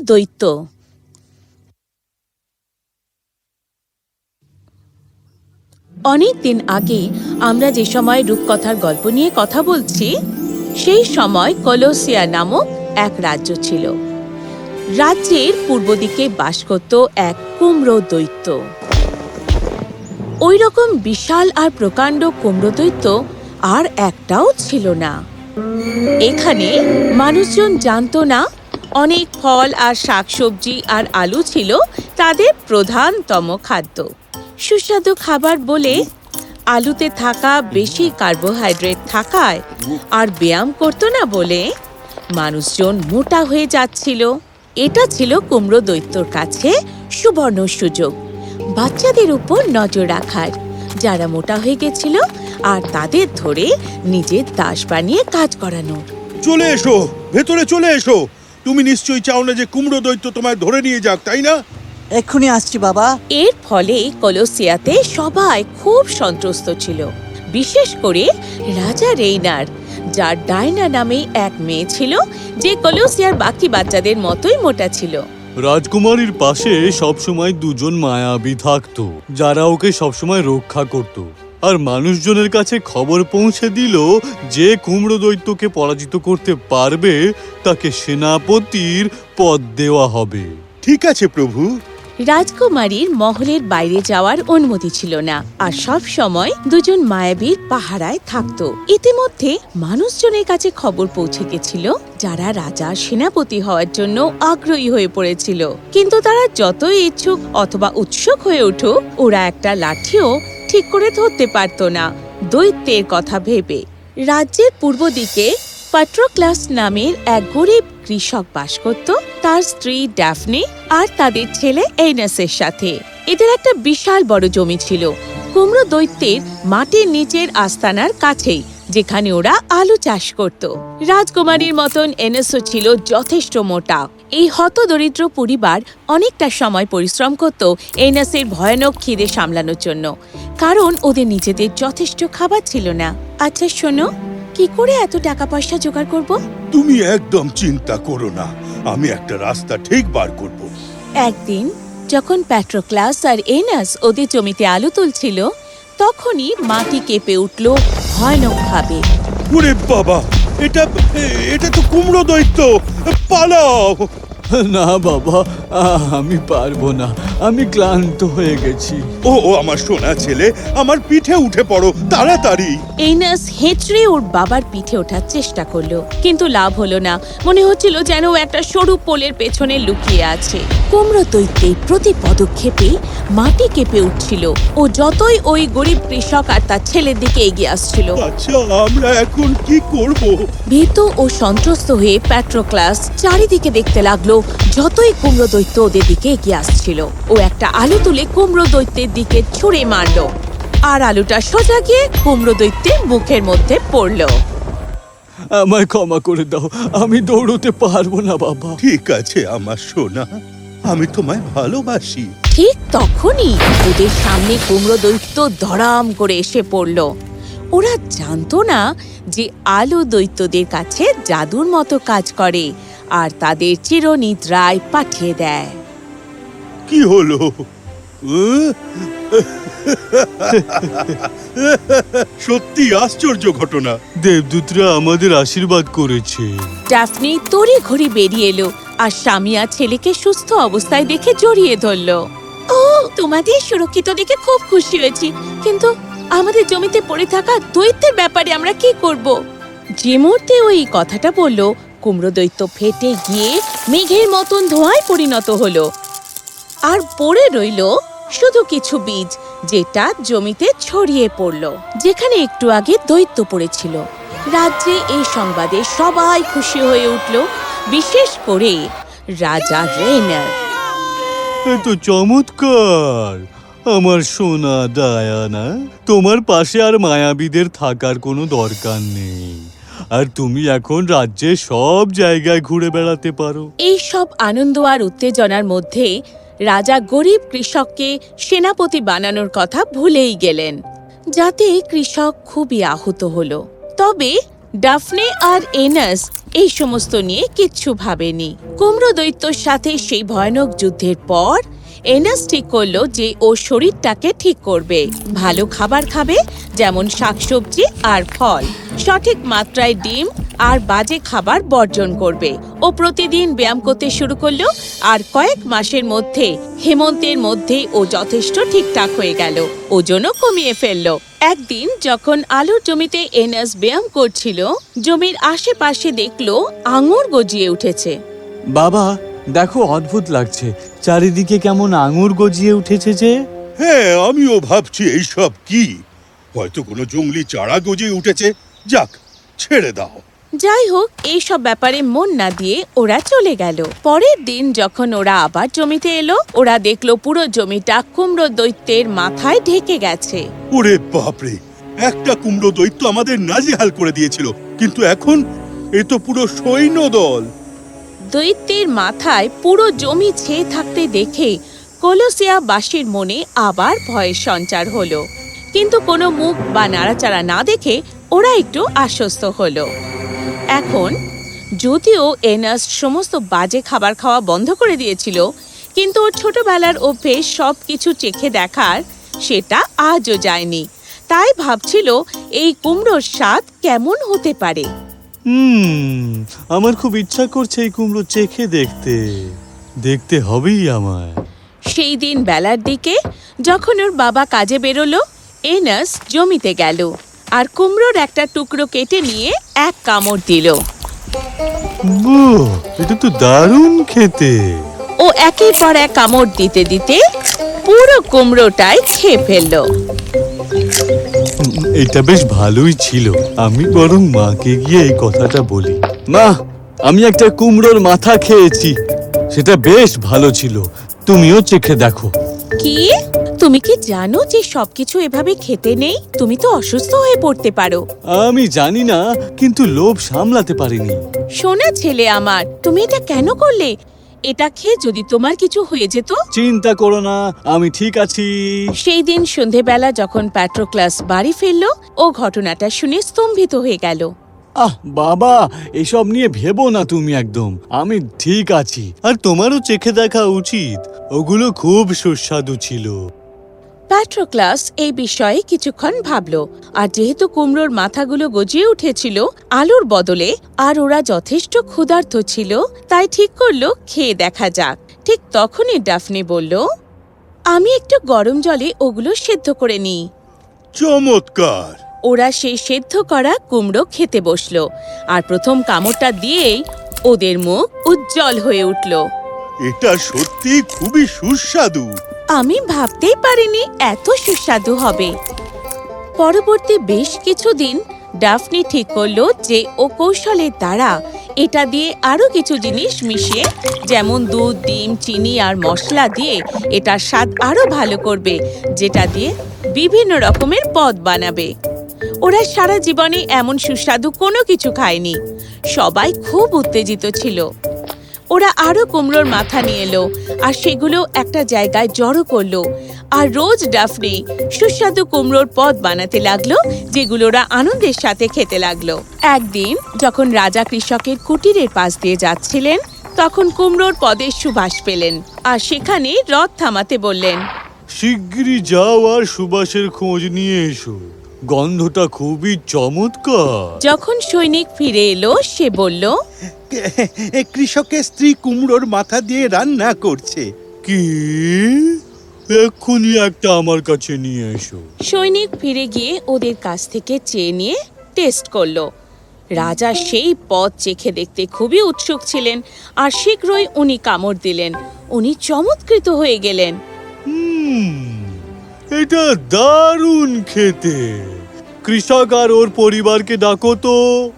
দৈত্য। অনেক দিন আগে আমরা যে সময় রূপকথার গল্প নিয়ে কথা বলছি, সেই সময় কলোসিয়া নামক এক রাজ্য ছিল। রাজ্যের পূর্ব দিকে বাস করত এক কুমড়ো দৈত্য। ওই রকম বিশাল আর প্রকাণ্ড কুমড়ো দৈত্য আর একটাও ছিল না। এখানে মানুষজন জানতো না অনেক ফল আর শাকসবজি আর আলু ছিল তাদের প্রধানতম খাদ্য। সুস্বাদু খাবার বলে আলুতে থাকা বেশি কার্বোহাইড্রেট থাকায় আর ব্যায়াম করতো না বলে মানুষজন মোটা হয়ে যাচ্ছিল। এটা ছিল কুমড়ো দৈত্যর কাছে সুবর্ণ সুযোগ। বাচ্চাদের উপর নজর রাখার। যারা মোটা হয়ে গেছিল আর তাদের ধরে নিজের দাস বানিয়ে কাজ করানো। চলে এসো, ভেতরে চলে এসো। তুমি নিশ্চয়ই চাও না যে কুমড়ো দৈত্য তোমায় ধরে নিয়ে যাক তাই না? এক্ষুনি আসছি বাবা। এর ফলে কলসিয়াতে সবাই খুব সন্ত্রস্ত ছিল বিশেষ করে রাজা রেইনার যার ডায়না নামে এক মেয়ে ছিল যে কলসিয়ার বাকি বাচ্চাদের মতোই মোটা ছিল। রাজকুমারীর পাশে সবসময় দুজন মায়াবী থাকতো যারা ওকে সবসময় রক্ষা করত। আর মানুষজনের কাছে খবর পৌঁছে দিল যে কুমড়ো দৈত্যকে পরাজিত করতে পারবে তাকে সেনাপতির পদ দেওয়া হবে। ঠিক আছে প্রভু। রাজকুমারীর মহলের বাইরে যাওয়ার অনুমতি ছিল না আর সব সময় দুজন মায়াবীর পাহারায় থাকতো। ইতিমধ্যে মানুষজনের কাছে খবর পৌঁছে গেছিল যারা রাজা সেনাপতি হওয়ার জন্য আগ্রহী হয়ে পড়েছিল। কিন্তু তারা যতই ইচ্ছুক অথবা উৎসুক হয়ে উঠুক ওরা একটা লাঠিও ঠিক করে ধরতে পারত না। দৈত্যের কথা ভেবে রাজ্যের পূর্ব দিকে পাট্রোক্লাস নামের এক গরিব কৃষক বাস করত। তার স্ত্রী ড্যাফনি আর তাদের ছেলে এইনাসের সাথে। এদের একটা বিশাল বড় জমি ছিল। কুমড়ো দৈত্যের মাটির নিচের আস্তানার কাছেই, যেখানে ওরা আলু চাষ করত। রাজকুমারীর মতন এনএসও ছিল যথেষ্ট মোটা। এই হতদরিদ্র পরিবার অনেকটা সময় পরিশ্রম করত এনএসের ভয়ানক খিদে সামলানোর জন্য। কারণ ওদের নিজেদের যথেষ্ট খাবার ছিল না। আচ্ছা শোনো কি করে এত টাকা পয়সা জোগাড় করব? তুমি একদম চিন্তা করো না আমি একটা রাস্তা ঠিক বার করব। একদিন যখন প্যাট্রোক্লাস আর এনাস ওদের জমিতে আলু তুলছিল তখনই মাটি কেঁপে উঠল ভয়ানকভাবে। ওরে বাবা এটা এটা তো কুমড়ো দৈত্য পালাও! না বাবা আমি পারব না। আমি ক্লান্ত হয়ে গেছি। ও ও আমার সোনা ছেলে আমার পিঠে উঠে পড়ো তাড়াতাড়ি। এইনাস হেঁচড়ে ওর বাবার পিঠে ওঠার চেষ্টা করল কিন্তু লাভ হলো না। মনে হচ্ছিল যেন ও একটা সরু পোলের পেছনে লুকিয়ে আছে। কুমড়ো দৈত্যের প্রতি পদক্ষেপে মাটি কেঁপে উঠছিল ও যতই ওই গরিব কৃষক আর তার ছেলের দিকে এগিয়ে আসছিল। আচ্ছা আমরা এখন কি করব? ভীত ও সন্ত্রস্ত হয়ে প্যাট্রোক্লাস চারিদিকে দেখতে লাগল যতই কুমড়ো দৈত্য ওদের দিকে এগিয়ে আসছিল ও একটা আলু তুলে কুমড়ো দৈত্যের দিকে ছুঁড়ে মারলো। আর আলুটা সোজা গিয়ে কুমড়ো দৈত্যের মুখের মধ্যে পড়ল। আমায় ক্ষমা করে দাও আমি দৌড়তে পারব না বাবা। ঠিক আছে আমার সোনা আমি তোমায় ভালোবাসি। ঠিক তখনই ওদের সামনে কুমড়ো দৈত্য ধরাম করে এসে পড়ল। ওরা জানতো না যে আলু দৈত্যদের কাছে জাদুর মতো কাজ করে। আর তাদের চিরনিদ্রায় পাঠিয়ে দেয়। কি হলো? সত্যি আশ্চর্য ঘটনা। দেবদূতরা আমাদের আশীর্বাদ করেছে। ড্যাফনি তড়ি ঘড়ি বেরিয়ে এলো আর স্বামী আর ছেলেকে সুস্থ অবস্থায় দেখে জড়িয়ে ধরল। ও তোমাদের সুরক্ষিত দেখে খুব খুশি হয়েছি। কিন্তু আমাদের জমিতে পড়ে থাকা দৈত্যের ব্যাপারে আমরা কি করব? যে মুহূর্তে ওই কথাটা বলল কুমড়ো দৈত্য ফেটে গিয়ে মেঘের মতন ধোঁয়ায় পরিণত হলো। আর পড়ে রইল শুধু কিছু বীজ, যেটা জমিতে ছড়িয়ে পড়ল, যেখানে একটু আগে দৈত্য পড়েছিল। রাজ্যে এই সংবাদে সবাই খুশি হয়ে উঠল, বিশেষ করে রাজা রেনার এত চমৎকার! আমার সোনা ডায়ানা তোমার পাশে আর মায়াবীদের থাকার কোনো দরকার নেই। আর তুমি এখন রাজ্যে সব জায়গায় ঘুরে বেড়াতে পারো। এই সব আনন্দ আর উত্তেজনার মধ্যে রাজা গরিব কৃষককে সেনাপতি বানানোর কথা ভুলেই গেলেন, যাতে কৃষক খুবই আহত হল। তবে ডাফনে আর এনাস এই সমস্ত নিয়ে কিচ্ছু ভাবেনি। কুমড়ো দৈত্যর সাথে সেই ভয়ানক যুদ্ধের পর এনাস ঠিক করল যে ও শরীরটাকে ঠিক করবে। ভালো খাবার খাবে, যেমন শাকসবজি আর ফল। সঠিক মাত্রায় ডিম আর বাজে খাবার বর্জন করবে। ও প্রতিদিন ব্যায়াম করতে শুরু করল আর কয়েক মাসের মধ্যে, হেমন্তের মধ্যেই ও যথেষ্ট ঠিকঠাক হয়ে গেল। ওজনও কমিয়ে ফেলল। একদিন যখন আলুর জমিতে এনাস ব্যায়াম করছিল, জমির আশেপাশে দেখল আঙুর গজিয়ে উঠেছে। বাবা দেখো অদ্ভুত লাগছে। চারিদিকে কেমন আঙুর গজিয়ে উঠেছে যে। হ্যাঁ আমিও ভাবছি এইসব কি। হয়তো কোনো জঙ্গলি চারা গজিয়ে উঠেছে। যাক ছেড়ে দাও। যাই হোক এইসব ব্যাপারে মন না দিয়ে ওরা চলে গেল। পরের দিন যখন ওরা আবার জমিতে এলো ওরা দেখল পুরো জমিটা কুমড়ো দৈত্যের মাথায় ঢেকে গেছে। ওরে বাপরে একটা কুমড়ো দৈত্য আমাদের নাজেহাল করে দিয়েছিল। কিন্তু এখন এ তো পুরো সৈন্য দল দৈত্যের মাথায় পুরো জমি ছেয়ে থাকতে দেখে কলসিয়া বাসীর মনে আবার ভয়ের সঞ্চার হলো। কিন্তু কোনো মুখ বা নাড়াচাড়া না দেখে ওরা একটু আশ্বস্ত হলো। এখন যদিও এনাস সমস্ত বাজে খাবার খাওয়া বন্ধ করে দিয়েছিল, কিন্তু ওর ছোটবেলার অভ্যেস সব কিছু চেখে দেখার সেটা আজও যায়নি। তাই ভাবছিল এই কুমড়োর স্বাদ কেমন হতে পারে। হুম আমার খুব ইচ্ছা করছে এই কুমড়ো চেখে দেখতে। দেখতে হবেই আমায়। সেই দিন বেলার দিকে যখন ওর বাবা কাজে বেরোলো এনাস জমিতে গেল আর কুমড়োর একটা টুকরো কেটে নিয়ে এক কামড় দিল। এটা তো দারুণ খেতে। ও একের পর এক কামড় দিতে দিতে পুরো কুমড়োটাই খেয়ে ফেলল। এটা বেশ ভালোই ছিল। আমি বরং মাকে গিয়ে এই কথাটা বলি। মা আমি একটা কুমড়োর মাথা খেয়েছি। সেটা বেশ ভালো ছিল। তুমিও চেখে দেখো। কি? তুমি কি জানো যে সবকিছু এভাবে খেতে নেই? তুমি তো অসুস্থ হয়ে পড়তে পারো। আমি জানি না কিন্তু লোভ সামলাতে পারিনি। সোনা ছেলে আমার তুমি এটা কেন করলে? এটা খেয়ে যদি তোমার কিছু হয়ে যেত? চিন্তা করো না আমি ঠিক আছি। সেই দিন সন্ধেবেলা যখন প্যাট্রোক্লাস বাড়ি ফিরল ও ঘটনাটা শুনে স্তম্ভিত হয়ে গেল। আহ বাবা এসব নিয়ে ভেবো না তুমি একদম। আমি ঠিক আছি। আর তোমারও চেখে দেখা উচিত। ওগুলো খুব সুস্বাদু ছিল। প্যাট্রোক্লাস এই বিষয়ে কিছুক্ষণ ভাবল আর যেহেতু কুমড়োর মাথাগুলো গজিয়ে উঠেছিল আলুর বদলে আর ওরা যথেষ্ট ক্ষুধার্ত ছিল তাই ঠিক করল খেয়ে দেখা যাক। ঠিক তখনই ডাফনি বলল আমি একটু গরম জলে ওগুলো সেদ্ধ করে নিই। চমৎকার! ওরা সেই সেদ্ধ করা কুমড়ো খেতে বসল আর প্রথম কামড়টা দিয়েই ওদের মুখ উজ্জ্বল হয়ে উঠল। এটা সত্যি খুবই সুস্বাদু। আমি ভাবতেই পারিনি এত সুস্বাদু হবে। পরবর্তী বেশ কিছুদিন ডাফনি ঠিক করল যে, ও কৌশলের দ্বারা এটা দিয়ে আরও কিছু জিনিস মিশিয়ে, যেমন দুধ, ডিম, চিনি আর মশলা দিয়ে এটার স্বাদ আরও ভালো করবে, যেটা দিয়ে বিভিন্ন রকমের পদ বানাবে। ওরা সারা জীবনে এমন সুস্বাদু কোনো কিছু খায়নি। সবাই খুব উত্তেজিত ছিল। ওরা আরও কুমড়োর মাথা নিয়ে এলো আর সেগুলো একটা জায়গায় জড়ো করল। আর রোজ ডাফনে সুস্বাদু কুমড়োর পদ বানাতে লাগল যেগুলো ওরা আনন্দের সাথে খেতে লাগল। একদিন যখন রাজা কৃষকের কুটিরের পাশ দিয়ে যাচ্ছিলেন তখন কুমড়োর পদের সুবাস পেলেন আর সেখানে রথ থামাতে বললেন শিগগিরই যাও আর সুবাসের খোঁজ নিয়ে এসো। গন্ধটা খুবই চমৎকার। যখন সৈনিক ফিরে এলো সে বলল কৃষকের স্ত্রী কুমড়োর মাথা দিয়ে রান্না করছে। কি? এক্ষুনি একটা আমার কাছে নিয়ে এসো। সৈনিক ফিরে গিয়ে ওদের কাছ থেকে চেয়ে নিয়ে টেস্ট করল। রাজা সেই পথ চেখে দেখতে খুবই উৎসুক ছিলেন আর শীঘ্রই উনি কামড় দিলেন। উনি চমৎকৃত হয়ে গেলেন। এটা দারুণ খেতে। কৃষক আর ওর পরিবারকে ডাকো তো।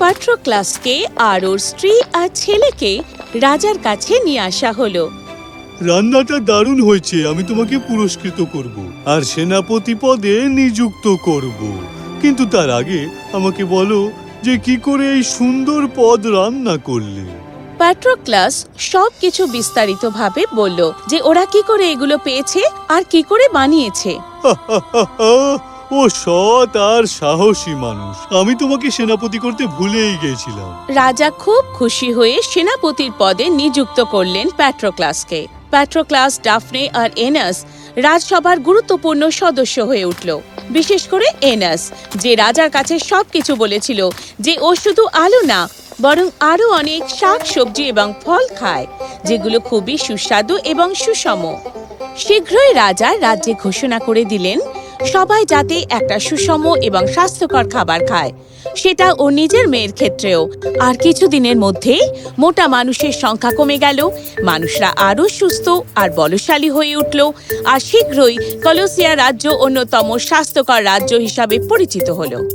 পাট্রোক্লাসকে আর ওর স্ত্রী আর ছেলেকে রাজার কাছে নিয়ে আসা হলো। রান্নাটা দারুণ হয়েছে আমি তোমাকে পুরস্কৃত করব আর সেনাপতি পদে নিযুক্ত করব। কিন্তু তার আগে আমাকে বলো যে কি করে এই সুন্দর পদ রান্না করলে? প্যাট্রোক্লাস সব কিছু বিস্তারিতভাবে বলল যে ওরা কি করে এগুলো পেয়েছে আর কি করে বানিয়েছে। ও সৎ আর সাহসী মানুষ। আমি তোমাকে সেনাপতি করতে ভুলেই গেছিলাম। রাজা খুব খুশি হয়ে সেনাপতির পদে নিযুক্ত করলেন প্যাট্রোক্লাসকে। প্যাট্রোক্লাস, ডাফনে আর এনাস রাজসভার গুরুত্বপূর্ণ সদস্য হয়ে উঠল। বিশেষ করে এনাস, যে রাজার কাছে সবকিছু বলেছিল যে ও শুধু আলো না, বরং আরও অনেক শাক, সবজি এবং ফল খায়, যেগুলো খুবই সুস্বাদু এবং সুষম। শীঘ্রই রাজা রাজ্যে ঘোষণা করে দিলেন সবাই যাতে একটা সুষম এবং স্বাস্থ্যকর খাবার খায়। সেটা ও নিজের মেয়ের ক্ষেত্রেও। আর কিছুদিনের মধ্যেই মোটা মানুষের সংখ্যা কমে গেল, মানুষরা আরও সুস্থ আর বলশালী হয়ে উঠল, আর শীঘ্রই কলসিয়া রাজ্য অন্যতম স্বাস্থ্যকর রাজ্য হিসাবে পরিচিত হলো।